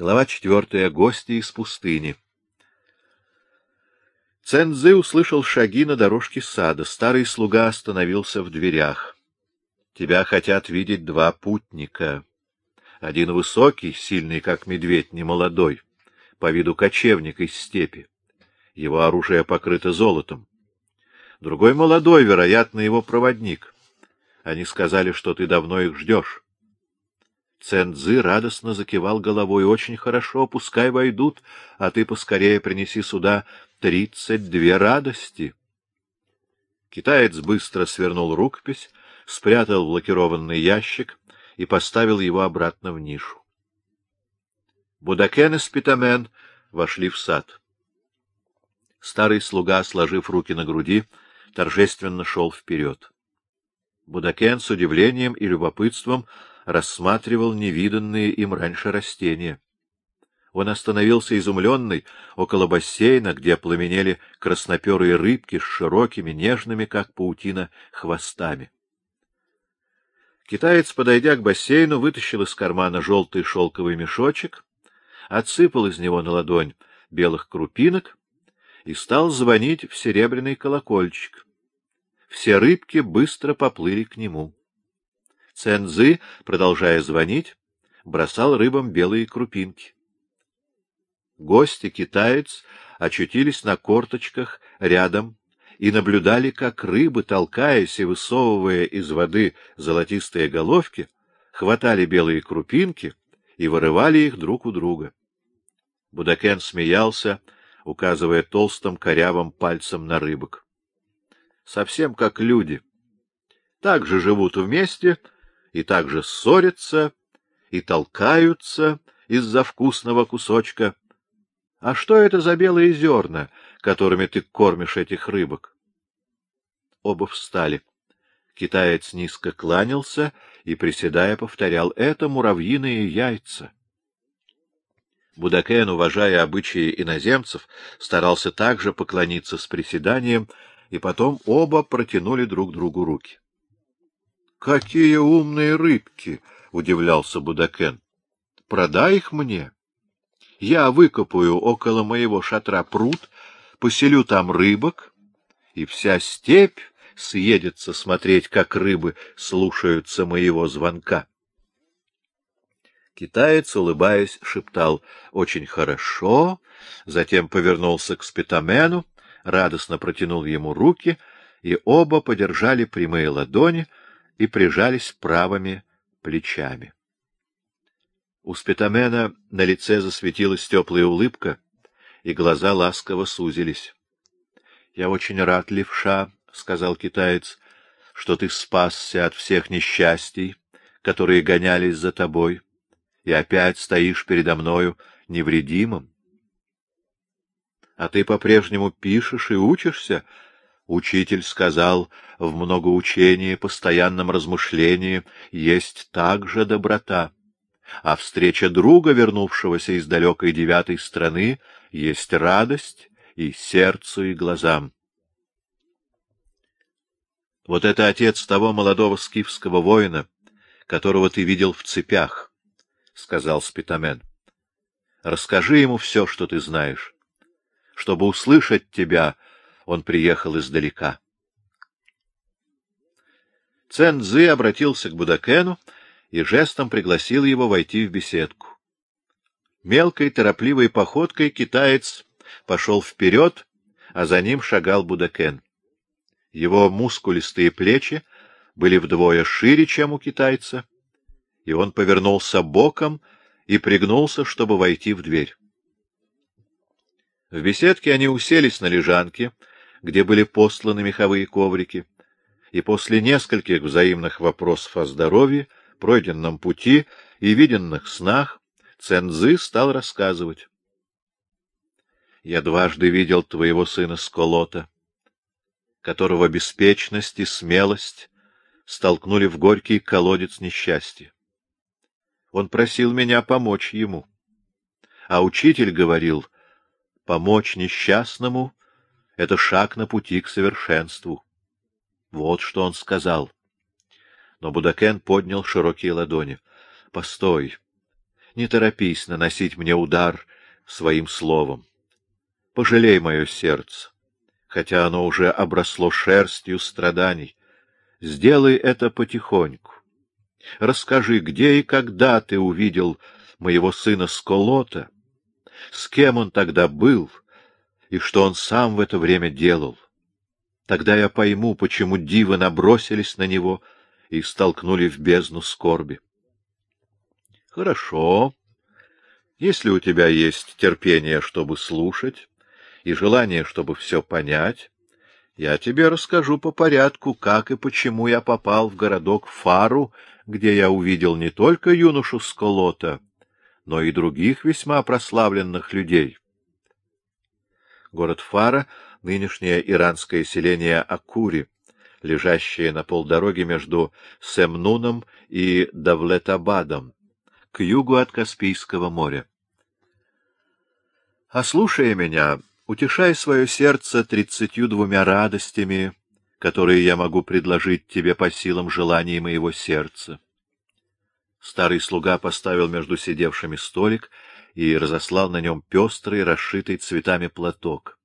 Глава четвертая. Гости из пустыни. Цензы услышал шаги на дорожке сада. Старый слуга остановился в дверях. Тебя хотят видеть два путника. Один высокий, сильный, как медведь, немолодой, по виду кочевник из степи. Его оружие покрыто золотом. Другой молодой, вероятно, его проводник. Они сказали, что ты давно их ждешь. Цензы радостно закивал головой. — Очень хорошо, пускай войдут, а ты поскорее принеси сюда тридцать две радости. Китаец быстро свернул рукопись, спрятал в лакированный ящик и поставил его обратно в нишу. Будакен и Спитамен вошли в сад. Старый слуга, сложив руки на груди, торжественно шел вперед. Будакен с удивлением и любопытством рассматривал невиданные им раньше растения. Он остановился изумленный около бассейна, где пламенели красноперые рыбки с широкими, нежными, как паутина, хвостами. Китаец, подойдя к бассейну, вытащил из кармана желтый шелковый мешочек, отсыпал из него на ладонь белых крупинок и стал звонить в серебряный колокольчик. Все рыбки быстро поплыли к нему. Цензы, продолжая звонить, бросал рыбам белые крупинки. Гости, китаец, очутились на корточках рядом и наблюдали, как рыбы, толкаясь и высовывая из воды золотистые головки, хватали белые крупинки и вырывали их друг у друга. Будакен смеялся, указывая толстым корявым пальцем на рыбок. Совсем как люди. Так же живут вместе — и также ссорятся и толкаются из-за вкусного кусочка. А что это за белые зерна, которыми ты кормишь этих рыбок? Оба встали. Китаец низко кланялся и, приседая, повторял — это муравьиные яйца. Будакен, уважая обычаи иноземцев, старался также поклониться с приседанием, и потом оба протянули друг другу руки. — Какие умные рыбки! — удивлялся Будакен. — Продай их мне. Я выкопаю около моего шатра пруд, поселю там рыбок, и вся степь съедется смотреть, как рыбы слушаются моего звонка. Китаец, улыбаясь, шептал «Очень хорошо», затем повернулся к Спитамену, радостно протянул ему руки, и оба подержали прямые ладони — и прижались правыми плечами. У Спитамена на лице засветилась теплая улыбка, и глаза ласково сузились. — Я очень рад, левша, — сказал китаец, — что ты спасся от всех несчастий, которые гонялись за тобой, и опять стоишь передо мною невредимым. — А ты по-прежнему пишешь и учишься? Учитель сказал, в многоучении, постоянном размышлении есть также доброта, а встреча друга, вернувшегося из далекой девятой страны, есть радость и сердцу, и глазам. Вот это отец того молодого скифского воина, которого ты видел в цепях, — сказал Спитамен. Расскажи ему все, что ты знаешь. Чтобы услышать тебя, он приехал издалека. Цен Цзы обратился к Будакену и жестом пригласил его войти в беседку. Мелкой, торопливой походкой китаец пошел вперед, а за ним шагал Будакен. Его мускулистые плечи были вдвое шире, чем у китайца, и он повернулся боком и пригнулся, чтобы войти в дверь. В беседке они уселись на лежанке, где были посланы меховые коврики, и после нескольких взаимных вопросов о здоровье, пройденном пути и виденных снах, Цензы стал рассказывать. «Я дважды видел твоего сына Сколота, которого беспечность и смелость столкнули в горький колодец несчастья. Он просил меня помочь ему. А учитель говорил, помочь несчастному — это шаг на пути к совершенству. Вот что он сказал. Но Будакен поднял широкие ладони. — Постой. не торопись наносить мне удар своим словом. Пожалей мое сердце, хотя оно уже обросло шерстью страданий. Сделай это потихоньку. Расскажи, где и когда ты увидел моего сына Сколота, с кем он тогда был и что он сам в это время делал. Тогда я пойму, почему дивы набросились на него и столкнули в бездну скорби. — Хорошо. Если у тебя есть терпение, чтобы слушать, и желание, чтобы все понять, я тебе расскажу по порядку, как и почему я попал в городок Фару, где я увидел не только юношу Сколота, но и других весьма прославленных людей. Город Фара — нынешнее иранское селение Акури, лежащее на полдороге между Семнуном и Давлетабадом, к югу от Каспийского моря. А слушая меня, утешай свое сердце тридцатью двумя радостями, которые я могу предложить тебе по силам желаний моего сердца. Старый слуга поставил между сидевшими столик и разослал на нем пестрый, расшитый цветами платок.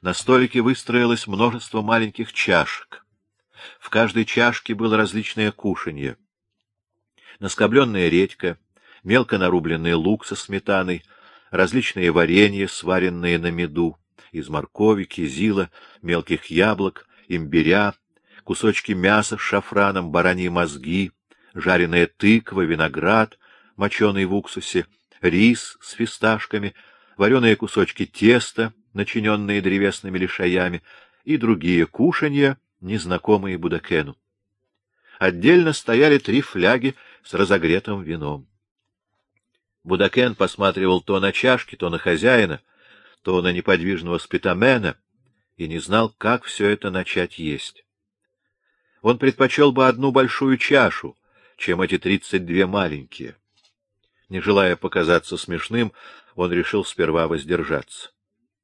На столике выстроилось множество маленьких чашек. В каждой чашке было различное кушанье. Наскобленная редька, мелко нарубленный лук со сметаной, различные варенья, сваренные на меду, из моркови, кизила, мелких яблок, имбиря, кусочки мяса с шафраном, бараньи мозги, жареная тыква, виноград, моченый в уксусе, рис с фисташками, вареные кусочки теста, начиненные древесными лишаями, и другие кушанья, незнакомые Будакену. Отдельно стояли три фляги с разогретым вином. Будакен посматривал то на чашки, то на хозяина, то на неподвижного спитамена и не знал, как все это начать есть. Он предпочел бы одну большую чашу, чем эти тридцать две маленькие. Не желая показаться смешным, он решил сперва воздержаться.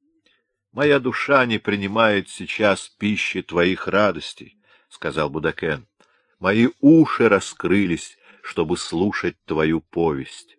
— Моя душа не принимает сейчас пищи твоих радостей, — сказал Будакен. — Мои уши раскрылись, чтобы слушать твою повесть.